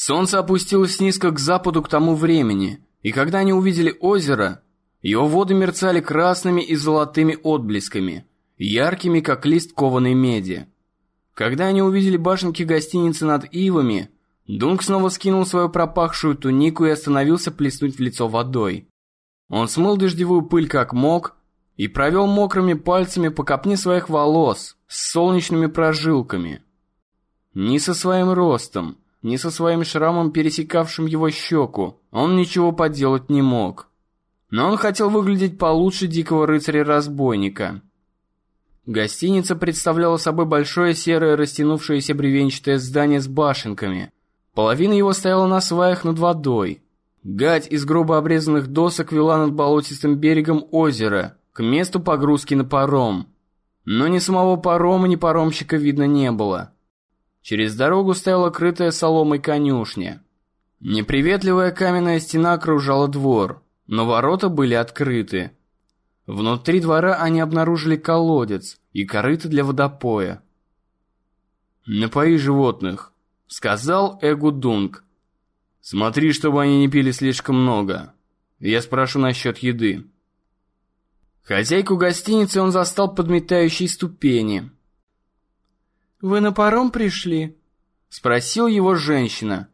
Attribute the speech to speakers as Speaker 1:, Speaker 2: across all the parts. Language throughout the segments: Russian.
Speaker 1: Солнце опустилось низко к западу к тому времени, и когда они увидели озеро, его воды мерцали красными и золотыми отблесками, яркими, как лист кованой меди. Когда они увидели башенки гостиницы над Ивами, Дунк снова скинул свою пропахшую тунику и остановился плеснуть в лицо водой. Он смыл дождевую пыль как мог и провел мокрыми пальцами по копне своих волос с солнечными прожилками. Ни со своим ростом, ни со своим шрамом, пересекавшим его щеку, он ничего поделать не мог. Но он хотел выглядеть получше дикого рыцаря-разбойника. Гостиница представляла собой большое серое растянувшееся бревенчатое здание с башенками. Половина его стояла на сваях над водой. Гать из грубо обрезанных досок вела над болотистым берегом озера, к месту погрузки на паром. Но ни самого парома, ни паромщика видно не было. Через дорогу стояла крытая соломой конюшня. Неприветливая каменная стена окружала двор, но ворота были открыты. Внутри двора они обнаружили колодец и корыто для водопоя. «Напои животных», — сказал Эгу Дунг. «Смотри, чтобы они не пили слишком много. Я спрошу насчет еды». Хозяйку гостиницы он застал подметающей ступени.
Speaker 2: «Вы на паром пришли?»
Speaker 1: — спросил его женщина.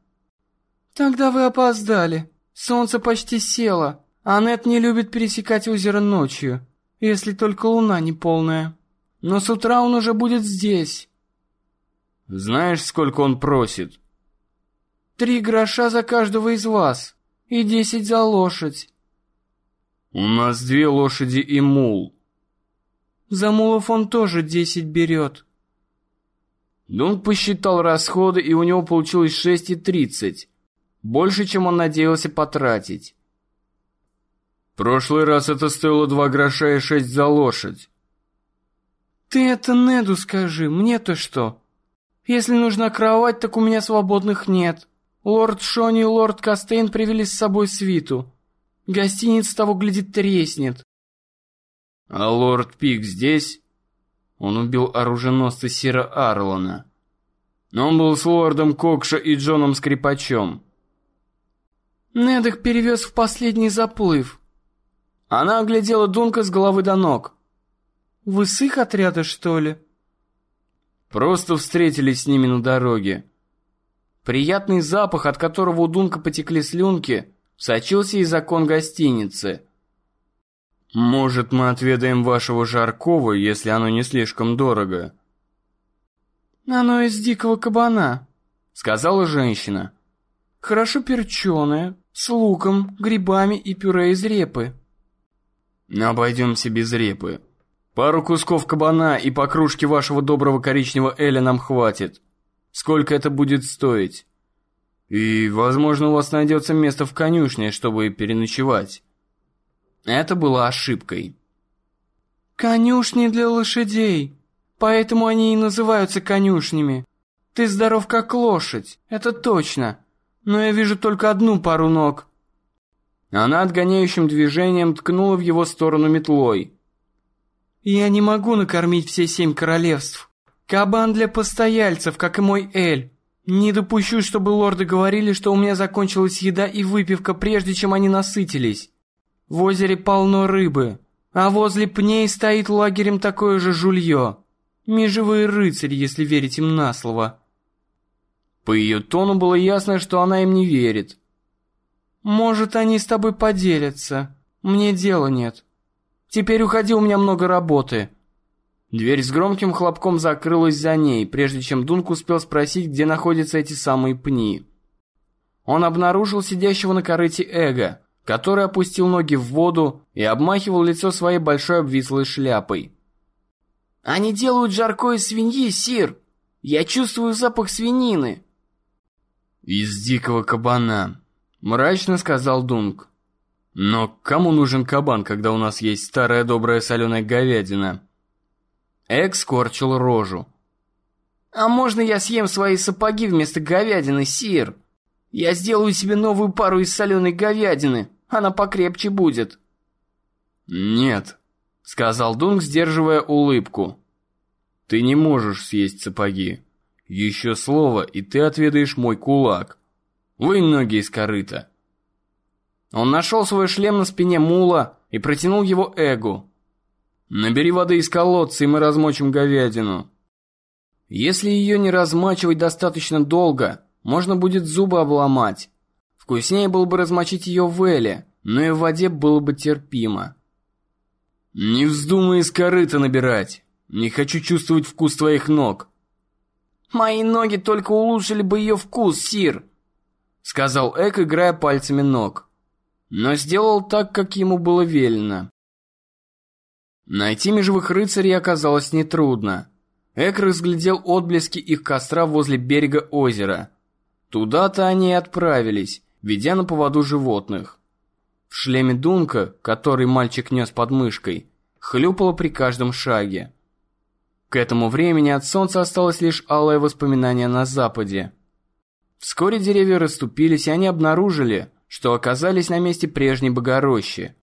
Speaker 2: «Тогда вы опоздали. Солнце почти село. Аннет не любит пересекать озеро ночью, если только луна не полная. Но с утра он уже будет здесь».
Speaker 1: «Знаешь, сколько он просит?»
Speaker 2: «Три гроша за каждого из вас и десять за лошадь».
Speaker 1: «У нас две лошади и мул».
Speaker 2: «За мулов он тоже десять берет».
Speaker 1: Дунк посчитал расходы, и у него получилось шесть и тридцать. Больше, чем он надеялся потратить. Прошлый раз это стоило два гроша и шесть за лошадь.
Speaker 2: Ты это Неду скажи, мне-то что? Если нужна кровать, так у меня свободных нет. Лорд Шони и лорд Кастейн привели с собой свиту. Гостиница того, глядит, треснет.
Speaker 1: А лорд Пик здесь? Он убил оруженосца Сира Арлона. Но он был с лордом Кокша и Джоном Скрипачом.
Speaker 2: Нед их перевез в последний заплыв.
Speaker 1: Она оглядела Дунка с головы до ног.
Speaker 2: «Вы с их отряда, что ли?»
Speaker 1: Просто встретились с ними на дороге. Приятный запах, от которого у Дунка потекли слюнки, сочился из окон гостиницы. «Может, мы отведаем вашего жаркого, если оно не слишком дорого?»
Speaker 2: «Оно из дикого кабана», —
Speaker 1: сказала женщина.
Speaker 2: «Хорошо перченое, с луком, грибами и пюре из репы».
Speaker 1: Обойдемся без репы. Пару кусков кабана и по кружке вашего доброго коричневого эля нам хватит. Сколько это будет стоить? И, возможно, у вас найдется место в конюшне, чтобы переночевать. Это было ошибкой.
Speaker 2: Конюшни для лошадей. Поэтому они и называются конюшнями. Ты здоров как лошадь, это точно. Но я вижу только одну пару ног.
Speaker 1: Она отгоняющим движением ткнула в его сторону метлой.
Speaker 2: «Я не могу накормить все семь королевств. Кабан для постояльцев, как и мой Эль. Не допущу, чтобы лорды говорили, что у меня закончилась еда и выпивка, прежде чем они насытились. В озере полно рыбы, а возле пней стоит лагерем такое же жулье. Межевые рыцари, если верить им на слово».
Speaker 1: По ее тону было ясно, что она им не верит.
Speaker 2: Может, они с тобой поделятся. Мне дела нет. Теперь уходи, у меня много работы.
Speaker 1: Дверь с громким хлопком закрылась за ней, прежде чем Дунк успел спросить, где находятся эти самые пни. Он обнаружил сидящего на корыте Эго, который опустил ноги в воду и обмахивал лицо своей большой обвислой шляпой.
Speaker 3: «Они делают жаркое свиньи, сир! Я чувствую запах свинины!»
Speaker 1: «Из дикого кабана», Мрачно сказал Дунк. Но кому нужен кабан, когда у нас есть старая добрая соленая говядина? Эк скорчил рожу.
Speaker 3: А можно я съем свои сапоги вместо говядины, сир? Я сделаю себе новую пару из соленой говядины. Она покрепче будет.
Speaker 1: Нет, сказал Дунк, сдерживая улыбку. Ты не можешь съесть сапоги. Еще слово, и ты отведаешь мой кулак. Вы ноги из корыта. Он нашел свой шлем на спине мула и протянул его Эгу. Набери воды из колодца, и мы размочим говядину. Если ее не размачивать достаточно долго, можно будет зубы обломать. Вкуснее было бы размочить ее в эле, но и в воде было бы терпимо. Не вздумай из корыта набирать. Не хочу чувствовать вкус твоих ног.
Speaker 3: Мои ноги только улучшили бы ее вкус, Сир, сказал Эк, играя пальцами ног. Но сделал так, как ему было велено.
Speaker 1: Найти межевых рыцарей оказалось нетрудно. Эк разглядел отблески их костра возле берега озера. Туда-то они и отправились, ведя на поводу животных. В шлеме Дунка, который мальчик нес под мышкой, хлюпало при каждом шаге. К этому времени от солнца осталось лишь алое воспоминание на западе. Вскоре деревья расступились, и они обнаружили, что оказались на месте прежней богорощи.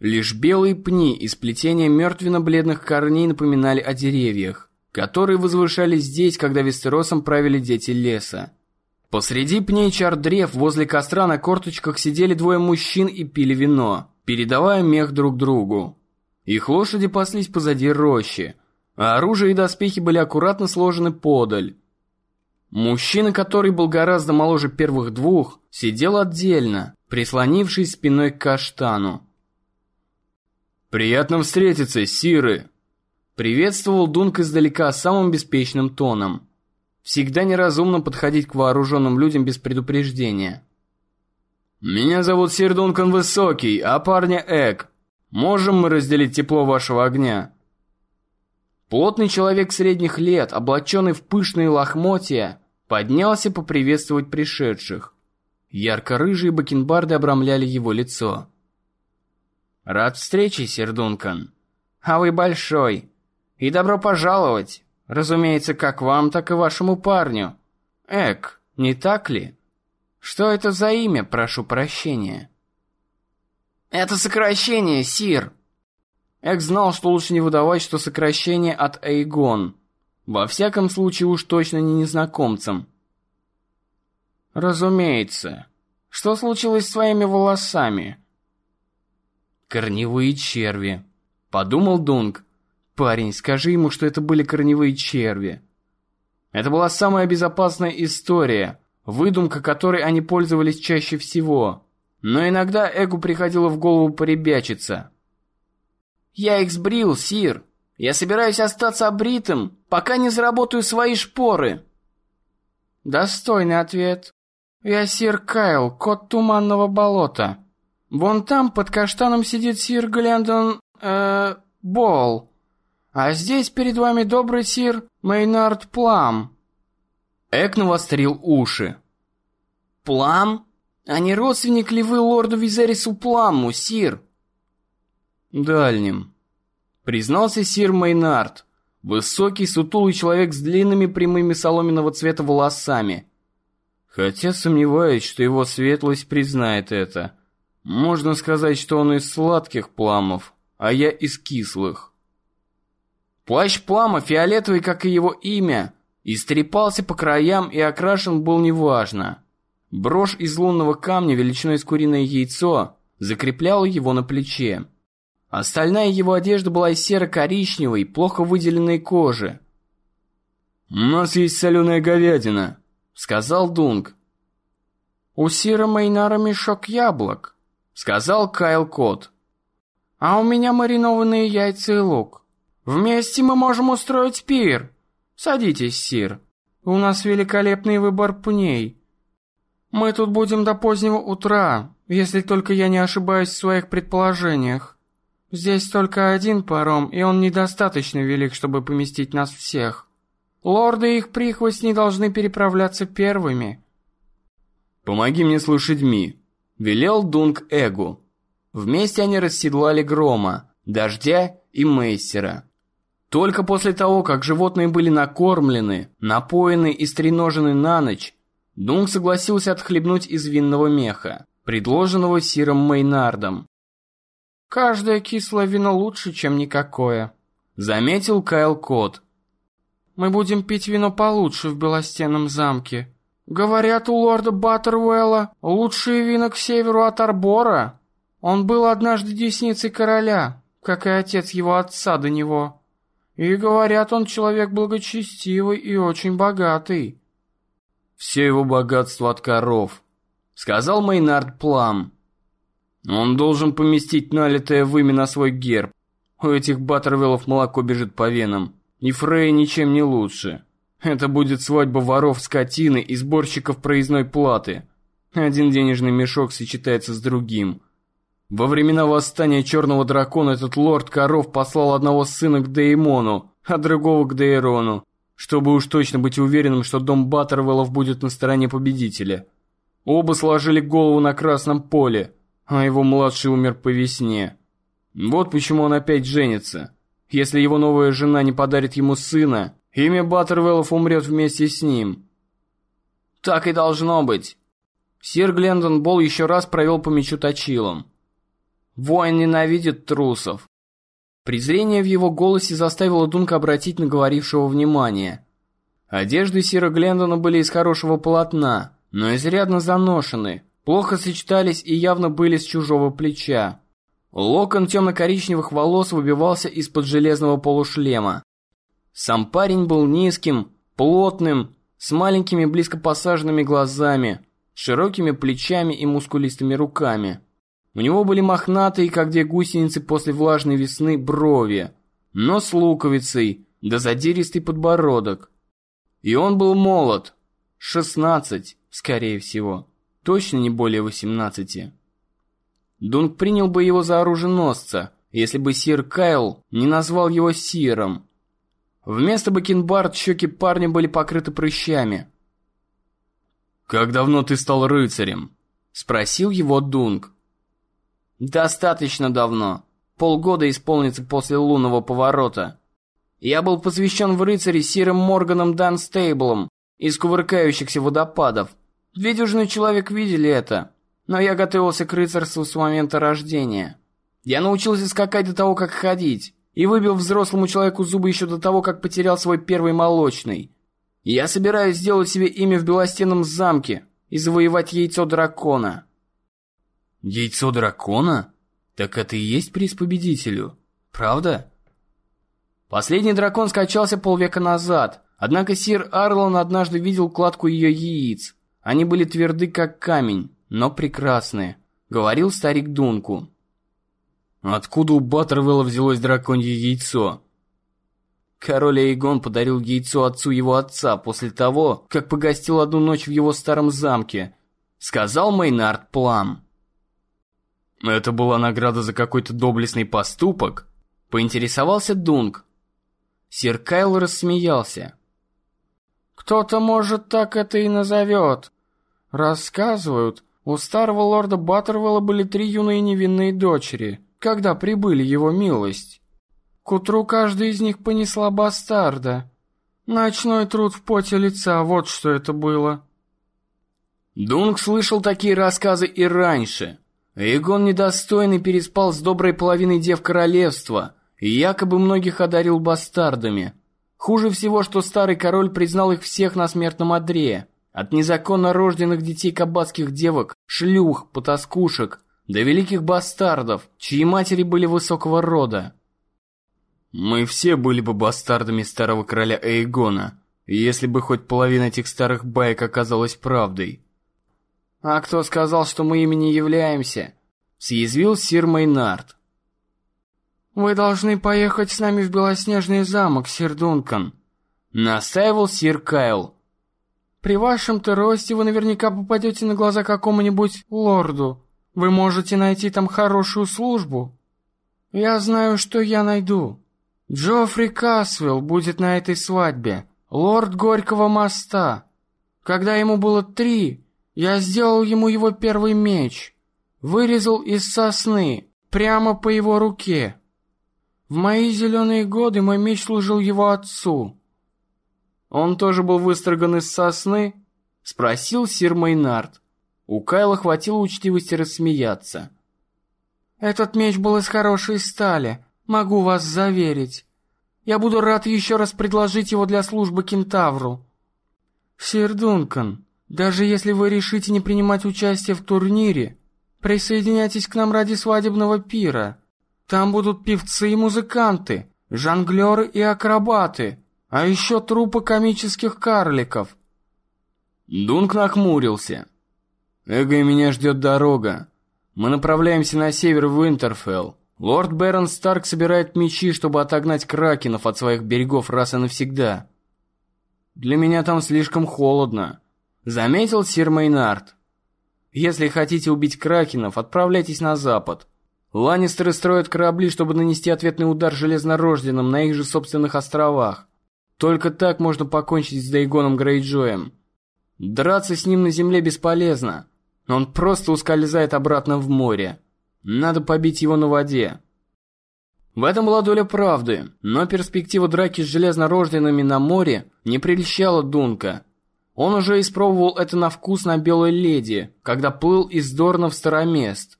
Speaker 1: Лишь белые пни и сплетения мертвенно-бледных корней напоминали о деревьях, которые возвышались здесь, когда Вестеросом правили дети леса. Посреди пней чар древ возле костра на корточках сидели двое мужчин и пили вино, передавая мех друг другу. Их лошади паслись позади рощи, а оружие и доспехи были аккуратно сложены подаль. Мужчина, который был гораздо моложе первых двух, сидел отдельно, прислонившись спиной к каштану. «Приятно встретиться, Сиры!» Приветствовал Дунк издалека самым беспечным тоном. Всегда неразумно подходить к вооруженным людям без предупреждения. «Меня зовут Сир Дункан Высокий, а парня Эк. Можем мы разделить тепло вашего огня?» Плотный человек средних лет, облаченный в пышные лохмотья, поднялся поприветствовать пришедших. Ярко-рыжие бакенбарды обрамляли его лицо. Рад встрече, сэр Дункан. А вы большой. И добро пожаловать. Разумеется, как вам, так и вашему парню. Эк, не так ли? Что это за имя, прошу прощения?
Speaker 3: Это сокращение, сир.
Speaker 1: Эк знал, что лучше не выдавать, что сокращение от Эйгон. Во всяком случае, уж точно не незнакомцам. Разумеется. Что случилось с твоими волосами? Корневые черви. Подумал Дунк. Парень, скажи ему, что это были корневые черви. Это была самая безопасная история, выдумка которой они пользовались чаще всего. Но иногда Эгу приходило в голову поребячиться.
Speaker 3: «Я их сбрил, Сир. Я собираюсь остаться обритым, пока не заработаю свои шпоры».
Speaker 2: Достойный ответ. Я Сир Кайл, кот Туманного болота. Вон там под каштаном сидит сир Глендон... э... Бол. А здесь перед вами добрый сир Мейнард Плам».
Speaker 1: Эк навострил уши.
Speaker 3: «Плам? А не родственник ли вы лорду Визерису Пламу, сир?»
Speaker 1: «Дальним», — признался сир Мейнард, высокий сутулый человек с длинными прямыми соломенного цвета волосами. Хотя сомневаюсь, что его светлость признает это. Можно сказать, что он из сладких пламов, а я из кислых.
Speaker 3: Плащ плама, фиолетовый, как и его имя, истрепался по краям и окрашен был неважно. Брошь из лунного камня величиной с куриное яйцо закрепляла его на плече. Остальная его одежда была из серо-коричневой, плохо выделенной кожи.
Speaker 1: «У нас есть соленая говядина», — сказал Дунк.
Speaker 2: «У Сира Мейнара мешок яблок»,
Speaker 1: сказал Кайл Кот.
Speaker 2: А у меня маринованные яйца и лук. Вместе мы можем устроить пир. Садитесь, сир. У нас великолепный выбор пней. Мы тут будем до позднего утра, если только я не ошибаюсь в своих предположениях. Здесь только один паром, и он недостаточно велик, чтобы поместить нас всех. Лорды и их прихвостни должны переправляться первыми.
Speaker 1: Помоги мне с лошадьми, велел Дунк Эгу. Вместе они расседлали Грома, Дождя и Мейсера. Только после того, как животные были накормлены, напоены и стреножены на ночь, Дунк согласился отхлебнуть из винного меха, предложенного Сиром Мейнардом.
Speaker 2: «Каждое кислое вино лучше, чем никакое», —
Speaker 1: заметил Кайл Кот.
Speaker 2: «Мы будем пить вино получше в Белостенном замке. Говорят, у лорда Баттервелла лучшие вина к северу от Арбора. Он был однажды десницей короля, как и отец его отца до него. И говорят, он человек благочестивый и очень богатый.
Speaker 1: Все его богатство от коров, сказал Мейнард Плам. Он должен поместить налитое вымя на свой герб. У этих Баттервиллов молоко бежит по венам. И Фрей ничем не лучше. Это будет свадьба воров скотины и сборщиков проездной платы. Один денежный мешок сочетается с другим. Во времена восстания Черного Дракона этот лорд Коров послал одного сына к Деймону, а другого к Дейрону, чтобы уж точно быть уверенным, что дом Баттервеллов будет на стороне победителя. Оба сложили голову на красном поле, а его младший умер по весне. Вот почему он опять женится. Если его новая жена не подарит ему сына, имя Баттервеллов умрет вместе с ним.
Speaker 3: Так и должно быть. Сир Глендон Болл еще раз провел по мечу точилом. Воин ненавидит трусов. Презрение в его голосе заставило Дунка обратить на говорившего внимание. Одежды Сира Глендона были из хорошего полотна, но изрядно заношены, плохо сочетались и явно были с чужого плеча. Локон темно-коричневых волос выбивался из-под железного полушлема. Сам парень был низким, плотным, с маленькими близко посаженными глазами, широкими плечами и мускулистыми руками. У него были мохнатые, как две гусеницы после влажной весны, брови, но с луковицей, да задиристый подбородок. И он был молод, шестнадцать, скорее всего, точно не более восемнадцати. Дунк принял бы его за оруженосца, если бы сир Кайл не назвал его сиром. Вместо бакенбард щеки парня были покрыты прыщами.
Speaker 1: «Как давно ты стал рыцарем?» – спросил его Дунк.
Speaker 3: Достаточно давно. Полгода исполнится после лунного поворота. Я был посвящен в рыцари Сиром Морганом Данстейблом из кувыркающихся водопадов. Две дюжины человек видели это, но я готовился к рыцарству с момента рождения. Я научился скакать до того, как ходить, и выбил взрослому человеку зубы еще до того, как потерял свой первый молочный. Я собираюсь сделать себе имя в Белостенном замке и завоевать яйцо дракона.
Speaker 1: Яйцо дракона? Так это и есть приз победителю, правда?
Speaker 3: Последний дракон скачался полвека назад, однако сир Арлон однажды видел кладку ее яиц. Они были тверды, как камень, но прекрасные, говорил старик Дунку.
Speaker 1: Откуда у Баттервелла взялось драконье яйцо?
Speaker 3: Король Эйгон подарил яйцо отцу его отца после того, как погостил одну ночь в его старом замке, сказал Мейнард Плам.
Speaker 1: Это была награда за какой-то доблестный поступок?
Speaker 3: Поинтересовался Дунк. Сир Кайл рассмеялся.
Speaker 2: Кто-то, может, так это и назовет. Рассказывают, у старого лорда Баттервелла были три юные невинные дочери, когда прибыли его милость. К утру каждая из них понесла бастарда. Ночной труд в поте лица, вот что это было.
Speaker 3: Дунк слышал такие рассказы и раньше, Эйгон недостойный переспал с доброй половиной дев королевства и якобы многих одарил бастардами. Хуже всего, что старый король признал их всех на смертном одре. От незаконно рожденных детей кабацких девок, шлюх, потаскушек, до великих бастардов, чьи матери были высокого рода.
Speaker 1: Мы все были бы бастардами старого короля Эйгона, если бы хоть половина этих старых баек оказалась правдой.
Speaker 3: «А кто сказал, что мы ими не являемся?» — съязвил сир Мейнард.
Speaker 2: «Вы должны поехать с нами в Белоснежный замок, сир Дункан», —
Speaker 3: настаивал сир Кайл.
Speaker 2: «При вашем-то росте вы наверняка попадете на глаза какому-нибудь лорду. Вы можете найти там хорошую службу. Я знаю, что я найду. Джоффри Касвелл будет на этой свадьбе, лорд Горького моста. Когда ему было три, я сделал ему его первый меч. Вырезал из сосны, прямо по его руке. В мои зеленые годы мой меч служил его отцу.
Speaker 3: Он тоже был выстроган из сосны? Спросил сир Мейнард. У Кайла хватило учтивости рассмеяться.
Speaker 2: Этот меч был из хорошей стали, могу вас заверить. Я буду рад еще раз предложить его для службы кентавру. Сир Дункан, Даже если вы решите не принимать участие в турнире, присоединяйтесь к нам ради свадебного пира. Там будут певцы и музыканты, жонглеры и акробаты, а еще трупы комических карликов.
Speaker 1: Дунк нахмурился. Эго и меня ждет дорога. Мы направляемся на север в Интерфелл. Лорд Бэрон Старк собирает мечи, чтобы отогнать кракенов от своих берегов раз и навсегда. Для меня там слишком холодно. Заметил сир Мейнард. Если хотите убить кракенов, отправляйтесь на запад. Ланнистеры строят корабли, чтобы нанести ответный удар железнорожденным на их же собственных островах. Только так можно покончить с Дейгоном Грейджоем. Драться с ним на земле бесполезно. Он просто ускользает обратно в море. Надо побить его на воде. В этом была доля правды, но перспектива драки с железнорожденными на море не прельщала Дунка. Он уже испробовал это на вкус на Белой Леди, когда плыл из Дорна в Старомест.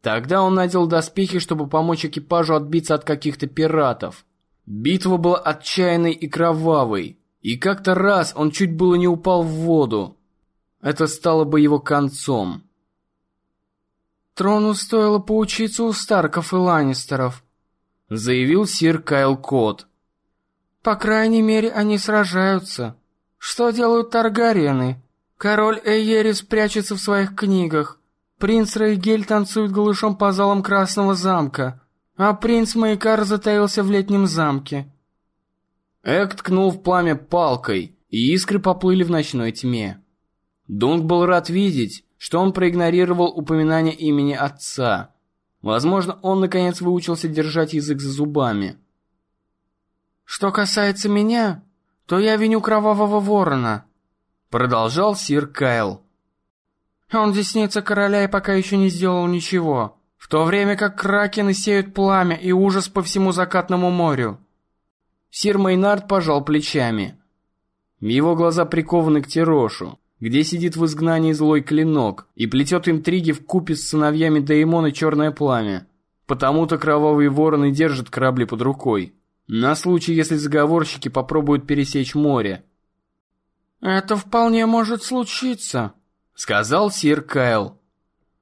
Speaker 1: Тогда он надел доспехи, чтобы помочь экипажу отбиться от каких-то пиратов. Битва была отчаянной и кровавой, и как-то раз он чуть было не упал в воду. Это стало бы его концом.
Speaker 2: «Трону стоило поучиться у Старков и Ланнистеров», — заявил сир Кайл Кот. «По крайней мере, они сражаются». Что делают Таргариены? Король Эйерис прячется в своих книгах. Принц Рейгель танцует голышом по залам Красного замка, а принц Майкар затаился в летнем замке.
Speaker 1: Эк ткнул в пламя палкой, и искры поплыли в ночной тьме. Дунк был рад видеть, что он проигнорировал упоминание имени отца. Возможно, он наконец выучился держать язык за зубами.
Speaker 2: «Что касается меня, то я виню Кровавого Ворона», — продолжал сир Кайл. «Он десница короля и пока еще не сделал ничего, в то время как кракены сеют пламя и ужас по всему закатному морю».
Speaker 1: Сир Мейнард пожал плечами. Его глаза прикованы к Тирошу, где сидит в изгнании злой клинок и плетет интриги в купе с сыновьями Деймона Черное Пламя. Потому-то кровавые вороны держат корабли под рукой. На случай, если заговорщики попробуют пересечь море.
Speaker 2: «Это вполне может случиться», —
Speaker 1: сказал сир Кайл.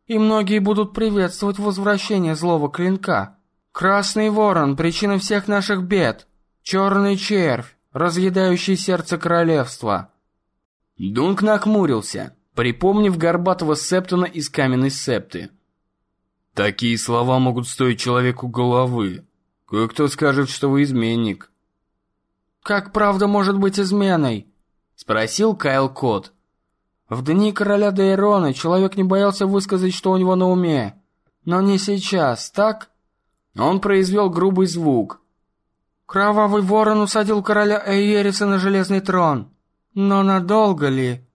Speaker 2: «И многие будут приветствовать возвращение злого клинка. Красный ворон — причина всех наших бед. Черный червь, разъедающий сердце королевства».
Speaker 1: Дунк нахмурился, припомнив горбатого септона из каменной септы. «Такие слова могут стоить человеку головы», Кое-кто скажет, что вы изменник.
Speaker 2: Как правда может быть изменой?
Speaker 1: Спросил Кайл Кот.
Speaker 2: В дни короля Дейрона человек не боялся высказать, что у него на уме. Но не сейчас, так?
Speaker 1: Он произвел грубый звук.
Speaker 2: Кровавый ворон усадил короля Эйериса на железный трон. Но надолго ли?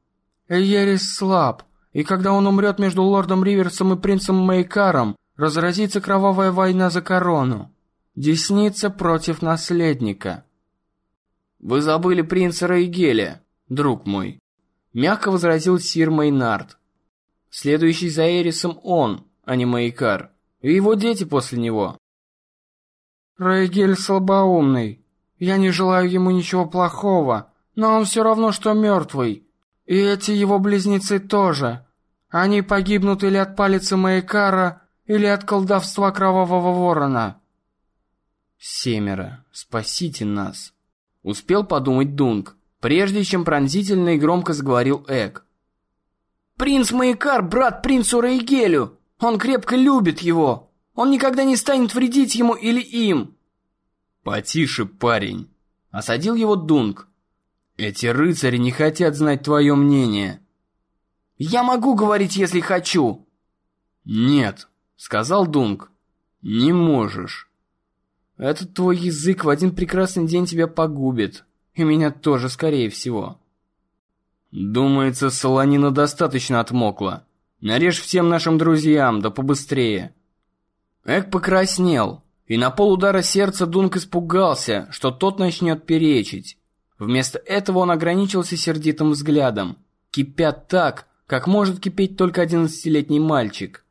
Speaker 2: Эйерис слаб, и когда он умрет между лордом Риверсом и принцем Мейкаром, разразится кровавая война за корону. Десница против наследника.
Speaker 1: Вы забыли принца Рейгеля, друг мой. Мягко возразил сир Мейнард. Следующий за Эрисом он, а не Мейкар. И его дети после него.
Speaker 2: Рейгель слабоумный. Я не желаю ему ничего плохого, но он все равно, что мертвый. И эти его близнецы тоже. Они погибнут или от палицы Мейкара, или от колдовства Кровавого Ворона.
Speaker 1: «Семеро, спасите нас!» Успел подумать Дунк, прежде чем пронзительно и громко заговорил Эк.
Speaker 3: «Принц Маякар, брат принцу Рейгелю! Он крепко любит его! Он никогда не станет вредить ему или им!»
Speaker 1: «Потише, парень!» Осадил его Дунк. «Эти рыцари не хотят знать твое мнение!»
Speaker 3: «Я могу говорить, если хочу!»
Speaker 1: «Нет», — сказал Дунк. «Не можешь». Этот твой язык в один прекрасный день тебя погубит. И меня тоже, скорее всего. Думается, солонина достаточно отмокла. Нарежь всем нашим друзьям, да побыстрее. Эк покраснел, и на полудара сердца Дунк испугался, что тот начнет перечить. Вместо этого он ограничился сердитым взглядом, кипя так, как может кипеть только одиннадцатилетний мальчик.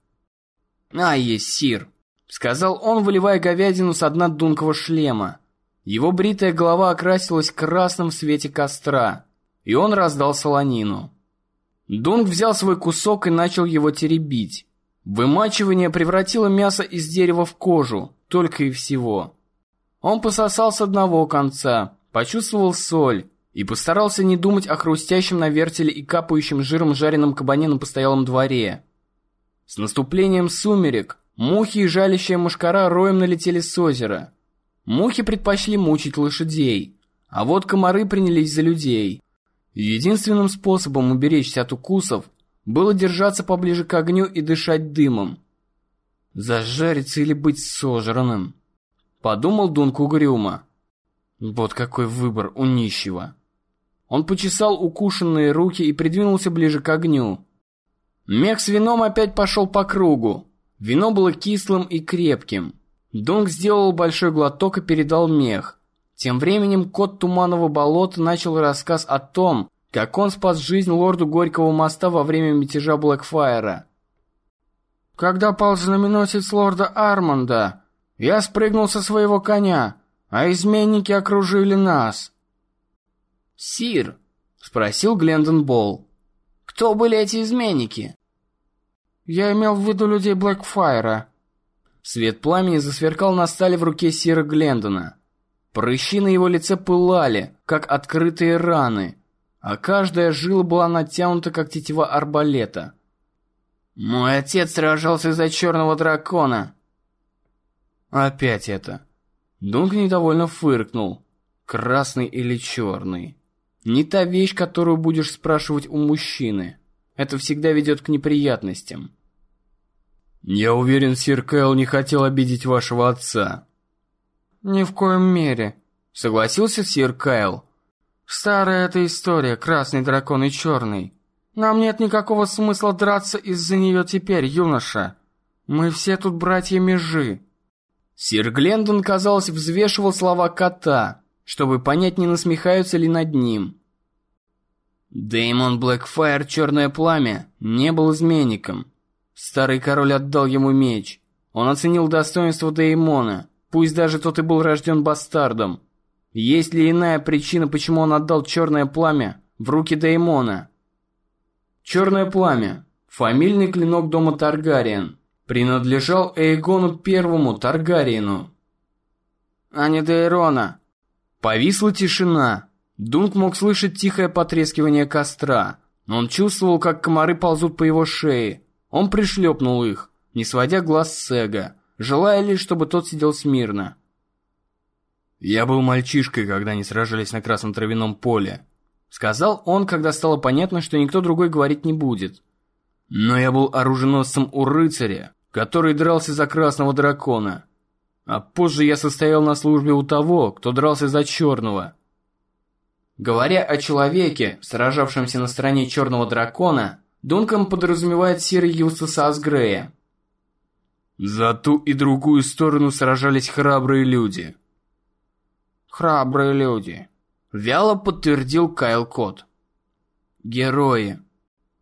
Speaker 1: «А, есть сир!» Сказал он, выливая говядину с дна дункового шлема. Его бритая голова окрасилась красным в свете костра, и он раздал солонину. Дунк взял свой кусок и начал его теребить. Вымачивание превратило мясо из дерева в кожу, только и всего. Он пососал с одного конца, почувствовал соль и постарался не думать о хрустящем на вертеле и капающем жиром жареном кабане на постоялом дворе. С наступлением сумерек мухи и жалящая мушкара роем налетели с озера. Мухи предпочли мучить лошадей, а вот комары принялись за людей. Единственным способом уберечься от укусов было держаться поближе к огню и дышать дымом. Зажариться или быть сожранным, подумал Дунк угрюмо. Вот какой выбор у нищего. Он почесал укушенные руки и придвинулся ближе к огню. Мех с вином опять пошел по кругу. Вино было кислым и крепким. Дунк сделал большой глоток и передал мех. Тем временем кот Туманного болота начал рассказ о том, как он спас жизнь лорду Горького моста во время мятежа Блэкфайра.
Speaker 2: Когда пал знаменосец лорда Армонда, я спрыгнул со своего коня, а изменники окружили нас.
Speaker 1: «Сир», — спросил Глендон Болл, — «кто были эти изменники?»
Speaker 2: «Я имел в виду людей Блэкфайра».
Speaker 1: Свет пламени засверкал на стале в руке Сира Глендона. Прыщи на его лице пылали, как открытые раны, а каждая жила была натянута, как тетива арбалета. «Мой отец сражался за черного дракона!» Опять это. Дунк недовольно фыркнул. Красный или черный? Не та вещь, которую будешь спрашивать у мужчины. Это всегда ведет к неприятностям. Я уверен, сир Кэл не хотел обидеть вашего отца.
Speaker 2: «Ни в коем мере», —
Speaker 1: согласился сир Кайл.
Speaker 2: «Старая эта история, красный дракон и черный. Нам нет никакого смысла драться из-за нее теперь, юноша. Мы все тут братья-межи».
Speaker 1: Сир Глендон, казалось, взвешивал слова кота, чтобы понять, не насмехаются ли над ним. Дэймон Блэкфайр Черное Пламя не был изменником. Старый король отдал ему меч. Он оценил достоинство Дэймона, Пусть даже тот и был рожден бастардом. Есть ли иная причина, почему он отдал черное пламя в руки Деймона? Черное пламя. Фамильный клинок дома Таргариен. Принадлежал Эйгону Первому Таргариену. А не Дейрона. Повисла тишина. Дунк мог слышать тихое потрескивание костра. Но он чувствовал, как комары ползут по его шее. Он пришлепнул их, не сводя глаз с Сега желая лишь, чтобы тот сидел смирно. «Я был мальчишкой, когда они сражались на красном травяном поле», сказал он, когда стало понятно, что никто другой говорить не будет. «Но я был оруженосцем у рыцаря, который дрался за красного дракона. А позже я состоял на службе у того, кто дрался за черного». Говоря о человеке, сражавшемся на стороне черного дракона, Дункан подразумевает серый Юстаса Асгрея, за ту и другую сторону сражались храбрые люди.
Speaker 2: Храбрые люди.
Speaker 1: Вяло подтвердил Кайл Кот. Герои.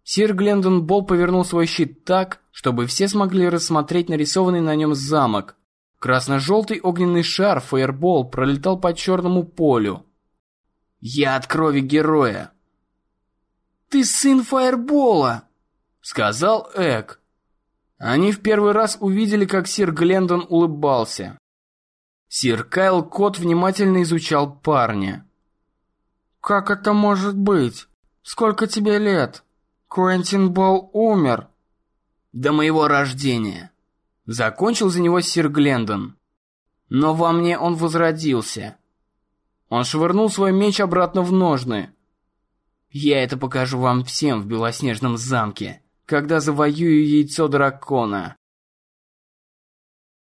Speaker 1: Сир Глендон Болл повернул свой щит так, чтобы все смогли рассмотреть нарисованный на нем замок. Красно-желтый огненный шар Фаербол пролетал по черному полю. «Я от крови героя!» «Ты сын Фаербола!» — сказал Эк. Они в первый раз увидели, как сир Глендон улыбался. Сир Кайл Кот внимательно изучал парня.
Speaker 2: «Как это может быть? Сколько тебе лет? Куэнтин Болл умер».
Speaker 1: «До моего рождения». Закончил за него сир Глендон. «Но во мне он возродился». Он швырнул свой меч обратно в ножны. «Я это покажу вам всем в Белоснежном замке» когда завоюю яйцо дракона.